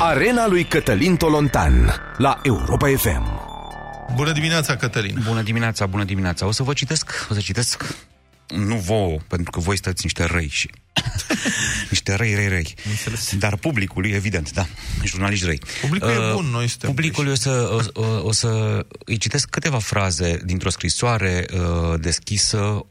Arena lui Cătălin Tolontan la Europa FM. Bună dimineața, Cătălin! Bună dimineața, bună dimineața. O să vă citesc, o să citesc, nu vouă, pentru că voi stați niște răi și... niște răi, răi, răi. Dar publicului, evident, da, jurnaliști răi. Publicul e bun, noi suntem Publicul o să, o, o, o să îi citesc câteva fraze dintr-o scrisoare uh, deschisă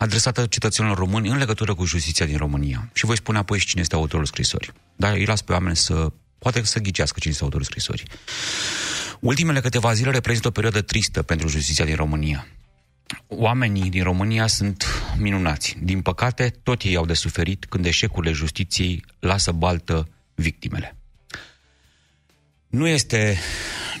adresată cetățenilor români în legătură cu justiția din România. Și voi spune apoi și cine este autorul scrisorii. Dar îi las pe oameni să, poate să ghicească cine este autorul scrisorii. Ultimele câteva zile reprezintă o perioadă tristă pentru justiția din România. Oamenii din România sunt minunați. Din păcate, tot ei au de suferit când eșecurile justiției lasă baltă victimele. Nu este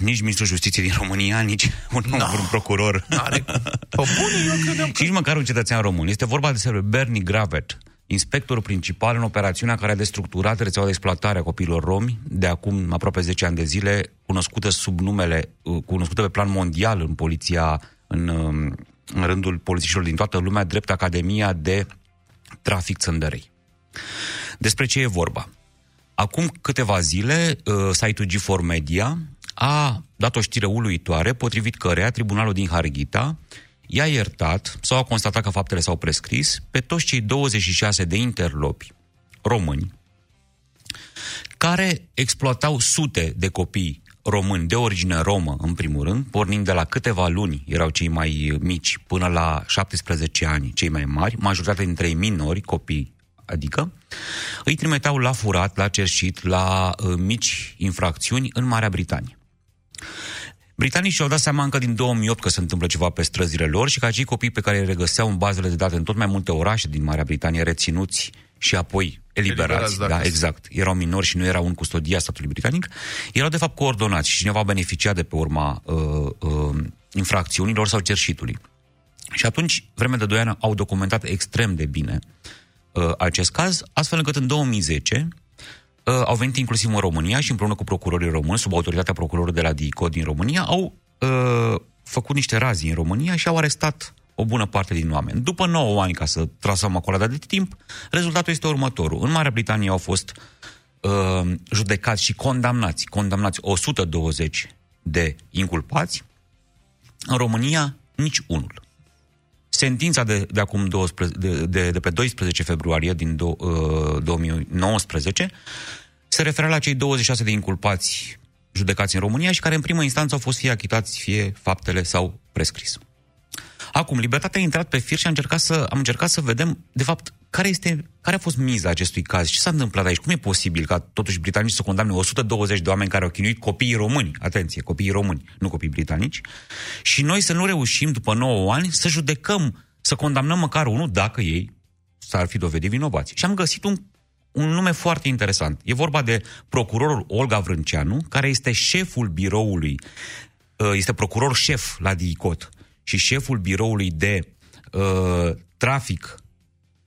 nici ministrul justiției din România, nici un, no. un procuror. Are... Pe bune, eu credeam că... Nici măcar un cetățean român. Este vorba despre Bernie Gravet, inspectorul principal în operațiunea care a destructurat rețeaua de exploatare a copiilor romi de acum aproape 10 ani de zile, cunoscută sub numele, cunoscută pe plan mondial în poliția, în, în rândul polițiștilor din toată lumea, drept Academia de Trafic Țăndărei. Despre ce e vorba? Acum câteva zile, uh, site-ul G4 Media a dat o știre uluitoare, potrivit căreia tribunalul din Harghita i-a iertat sau a constatat că faptele s-au prescris pe toți cei 26 de interlopi români care exploatau sute de copii români de origine romă, în primul rând, pornind de la câteva luni, erau cei mai mici, până la 17 ani, cei mai mari, majoritatea dintre ei minori, copii, adică, îi trimiteau la furat, la cerșit, la uh, mici infracțiuni în Marea Britanie. Britanicii și-au dat seama încă din 2008 că se întâmplă ceva pe străzile lor și că acei copii pe care îi regăseau în bazele de date în tot mai multe orașe din Marea Britanie, reținuți și apoi eliberați, eliberați da, exact, erau minori și nu erau în custodia statului britanic, erau de fapt coordonați și cineva beneficia de pe urma uh, uh, infracțiunilor sau cerșitului. Și atunci, vreme de 2 ani, au documentat extrem de bine uh, acest caz, astfel încât în 2010 uh, au venit inclusiv în România și împreună cu procurorii români, sub autoritatea procurorului de la DICO din România, au uh, făcut niște razii în România și au arestat o bună parte din oameni. După 9 ani, ca să trasăm acolo de timp, rezultatul este următorul. În Marea Britanie au fost uh, judecați și condamnați, condamnați 120 de inculpați, în România nici unul. Sentința de, de acum 12, de, de, de pe 12 februarie din do, uh, 2019 se referă la cei 26 de inculpați judecați în România și care în primă instanță au fost fie achitați, fie faptele sau prescris. Acum, libertatea a intrat pe fir și am încercat să, am încercat să vedem, de fapt, care, este, care a fost miza acestui caz? Ce s-a întâmplat aici? Cum e posibil ca totuși britanicii să condamne 120 de oameni care au chinuit copiii români? Atenție, copiii români, nu copii britanici. Și noi să nu reușim, după 9 ani, să judecăm, să condamnăm măcar unul dacă ei s-ar fi dovedit vinovați. Și am găsit un, un nume foarte interesant. E vorba de procurorul Olga Vrânceanu, care este șeful biroului, uh, este procuror șef la DICOT și șeful biroului de uh, trafic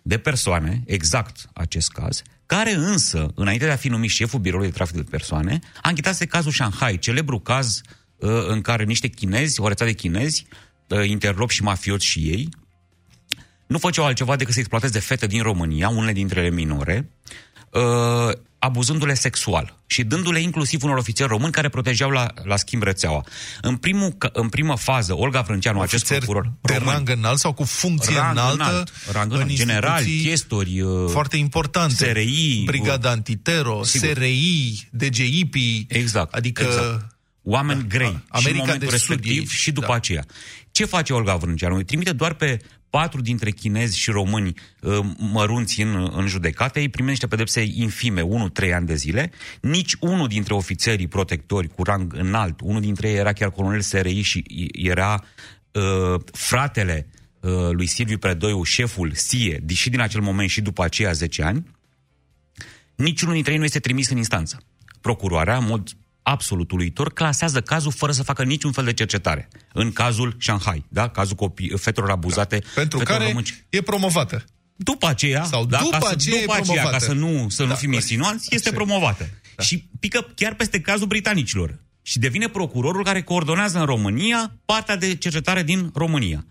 de persoane, exact acest caz, care însă, înainte de a fi numit șeful biroului de trafic de persoane, a închitase cazul Shanghai, celebru caz uh, în care niște chinezi, o rețea de chinezi, uh, interlop și mafioți și ei, nu făceau altceva decât să exploateze fete din România, unele dintre ele minore, uh, abuzându-le sexual și dându-le inclusiv unor ofițeri români care protejau la, la schimb rețeaua. În, primul, în primă fază, Olga Vrânceanu, acest procuror de român, rang înalt sau cu funcție rang înaltă, înalt, rang înalt, în general, chestori, uh, foarte importante. SRI, Brigada Antitero, sigur. SRI, DGIP, exact, adică exact. oameni grei America și în momentul de respectiv Sud, și după da. aceea. Ce face Olga Vrânceanu? Îi trimite doar pe patru dintre chinezi și români uh, mărunți în, în judecată, ei primesc niște pedepse infime, 1-3 ani de zile. Nici unul dintre ofițerii protectori cu rang înalt, unul dintre ei era chiar colonel SRI și era uh, fratele uh, lui Silviu Predoiu, șeful SIE, și din acel moment și după aceea 10 ani, niciunul dintre ei nu este trimis în instanță. Procuroarea, în mod absolut uluitor, clasează cazul fără să facă niciun fel de cercetare. În cazul Shanghai, da? Cazul copii, fetelor abuzate. Da. Pentru fetelor care românci. e promovată. După aceea, Sau da, după ca să, aceea e după aceea, ca promovată. să nu, să nu Da, fim corect. insinuanți, este Așa. promovată. Da. Și pică chiar peste cazul britanicilor. Și devine procurorul care coordonează în România partea de cercetare din România.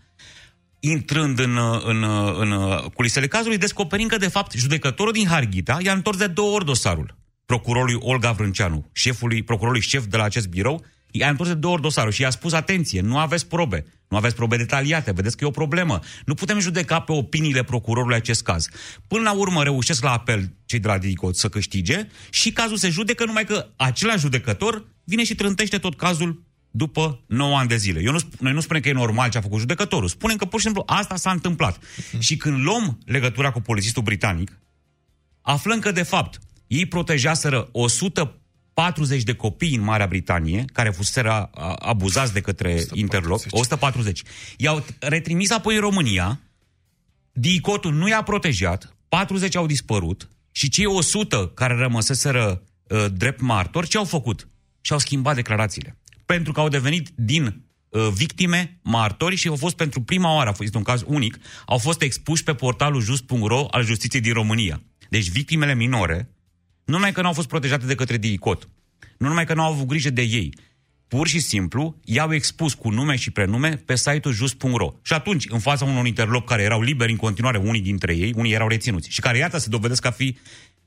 Intrând în, în, în culisele cazului, descoperim că, de fapt, judecătorul din Harghita i-a întors de două ori dosarul procurorului Olga Vrânceanu, șefului, procurorului șef de la acest birou, i-a întors de două ori dosarul și i-a spus, atenție, nu aveți probe, nu aveți probe detaliate, vedeți că e o problemă. Nu putem judeca pe opiniile procurorului acest caz. Până la urmă reușesc la apel cei de la DICOT să câștige și cazul se judecă numai că același judecător vine și trântește tot cazul după 9 ani de zile. Eu nu, noi nu spunem că e normal ce a făcut judecătorul, spunem că pur și simplu asta s-a întâmplat. Uh-huh. Și când luăm legătura cu polițistul britanic, aflăm că de fapt ei protejaseră 140 de copii în Marea Britanie, care fuseseră abuzați de către 140. interlop, 140. I-au retrimis apoi în România, DICOT-ul nu i-a protejat, 40 au dispărut și cei 100 care rămăseseră uh, drept martori, ce au făcut? Și-au schimbat declarațiile pentru că au devenit din uh, victime, martori și au fost pentru prima oară, a fost un caz unic, au fost expuși pe portalul just.ro al justiției din România. Deci victimele minore, nu numai că nu au fost protejate de către DICOT, nu numai că nu au avut grijă de ei, pur și simplu i-au expus cu nume și prenume pe site-ul just.ro. Și atunci, în fața unor interlopi care erau liberi în continuare, unii dintre ei, unii erau reținuți și care, iată, se dovedesc a fi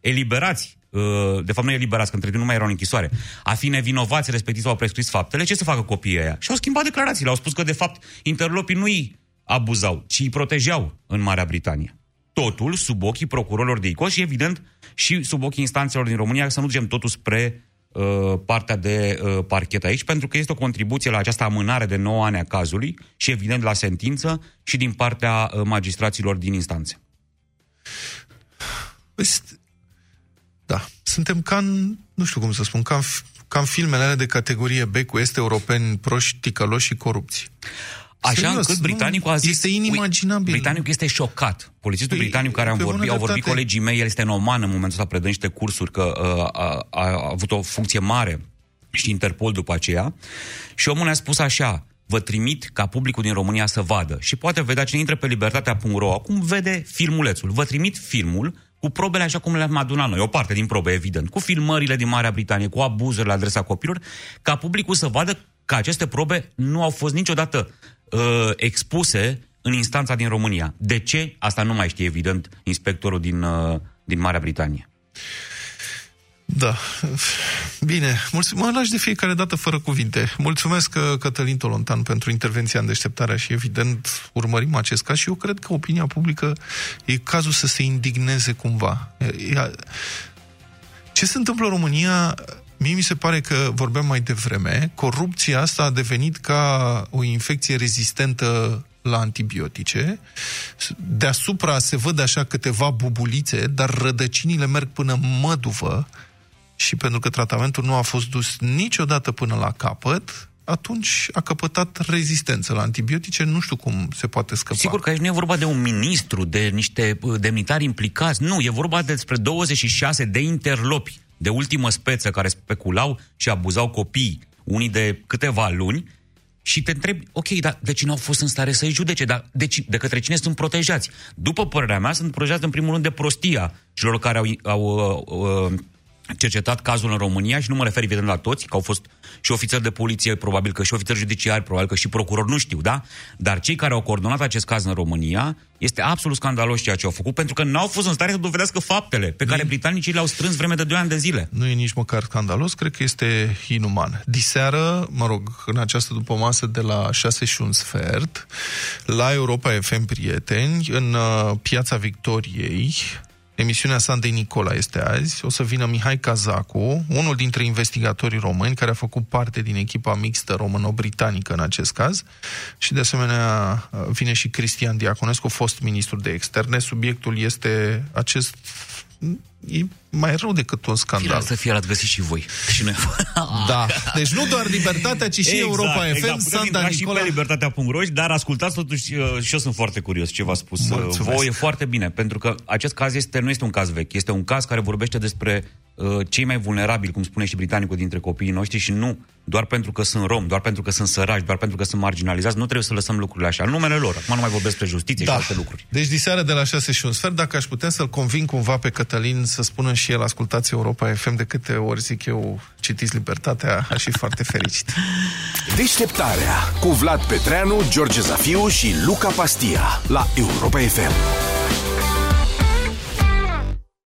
eliberați Uh, de fapt nu eliberați, că între timp nu mai erau în închisoare, a fi nevinovați, respectiv au prescris faptele, ce să facă copiii ăia? Și au schimbat declarațiile, au spus că de fapt interlopii nu îi abuzau, ci îi protejau în Marea Britanie. Totul sub ochii procurorilor de ICOS și evident și sub ochii instanțelor din România, să nu ducem totul spre uh, partea de uh, parchet aici, pentru că este o contribuție la această amânare de 9 ani a cazului și evident la sentință și din partea uh, magistraților din instanțe. Da. Suntem ca în, nu știu cum să spun, ca în, ca în filmele alea de categorie B cu este europeni proști, ticăloși și corupți. Așa Serios, încât britanicul a zis... Este inimaginabil. Britanicul este șocat. Polițistul păi, britanic care am vorbit, au vorbit colegii mei, el este în Oman în momentul ăsta, predă niște cursuri, că uh, a, a, a avut o funcție mare și Interpol după aceea. Și omul ne-a spus așa, vă trimit ca publicul din România să vadă. Și poate vedea cine intră pe libertatea.ro, acum vede filmulețul. Vă trimit filmul cu probele așa cum le-am adunat noi, o parte din probe, evident, cu filmările din Marea Britanie, cu abuzurile la adresa copilor, ca publicul să vadă că aceste probe nu au fost niciodată uh, expuse în instanța din România. De ce? Asta nu mai știe, evident, inspectorul din, uh, din Marea Britanie. Da. Bine, mă lași de fiecare dată fără cuvinte. Mulțumesc, uh, Cătălin Tolontan, pentru intervenția în deșteptarea și, evident, urmărim acest caz și eu cred că opinia publică e cazul să se indigneze cumva. Ce se întâmplă în România, mie mi se pare că, vorbeam mai devreme, corupția asta a devenit ca o infecție rezistentă la antibiotice. Deasupra se văd așa câteva bubulițe, dar rădăcinile merg până măduvă și pentru că tratamentul nu a fost dus niciodată până la capăt, atunci a căpătat rezistență la antibiotice, nu știu cum se poate scăpa. Sigur că aici nu e vorba de un ministru, de niște uh, demnitari implicați, nu, e vorba despre 26 de interlopi de ultimă speță care speculau și abuzau copii, unii de câteva luni, și te întrebi, ok, dar de cine au fost în stare să-i judece? Dar de, ci, de către cine sunt protejați? După părerea mea, sunt protejați în primul rând de prostia celor care au, au uh, uh, cercetat cazul în România și nu mă refer evident la toți, că au fost și ofițeri de poliție, probabil că și ofițeri judiciari, probabil că și procurori, nu știu, da? Dar cei care au coordonat acest caz în România, este absolut scandalos ceea ce au făcut, pentru că n-au fost în stare să dovedească faptele pe care britanicii le-au strâns vreme de 2 ani de zile. Nu e nici măcar scandalos, cred că este inuman. Diseară, mă rog, în această după masă de la 6 și un sfert, la Europa FM Prieteni, în uh, Piața Victoriei, Emisiunea Sandei Nicola este azi. O să vină Mihai Cazacu, unul dintre investigatorii români, care a făcut parte din echipa mixtă româno-britanică în acest caz. Și de asemenea vine și Cristian Diaconescu, fost ministru de externe. Subiectul este acest e mai rău decât un scandal. Fila să fie l-ați găsit și voi. Și noi. da. Deci nu doar Libertatea, ci și exact, Europa exact. FM, Sanda Nicola. și pe Libertatea.ro, dar ascultați totuși, uh, și eu sunt foarte curios ce v-a spus uh, Mulțumesc. voi, e foarte bine, pentru că acest caz este, nu este un caz vechi, este un caz care vorbește despre uh, cei mai vulnerabili, cum spune și britanicul, dintre copiii noștri și nu doar pentru că sunt rom, doar pentru că sunt săraci, doar pentru că sunt marginalizați, nu trebuie să lăsăm lucrurile așa. În numele lor. Acum nu mai vorbesc despre justiție da. și alte lucruri. Deci diseară de la 6 și un sfert, dacă aș putea să-l convin cumva pe Cătălin să spună și el, ascultați Europa FM, de câte ori zic eu, citiți Libertatea, aș fi foarte fericit. Deșteptarea cu Vlad Petreanu, George Zafiu și Luca Pastia la Europa FM.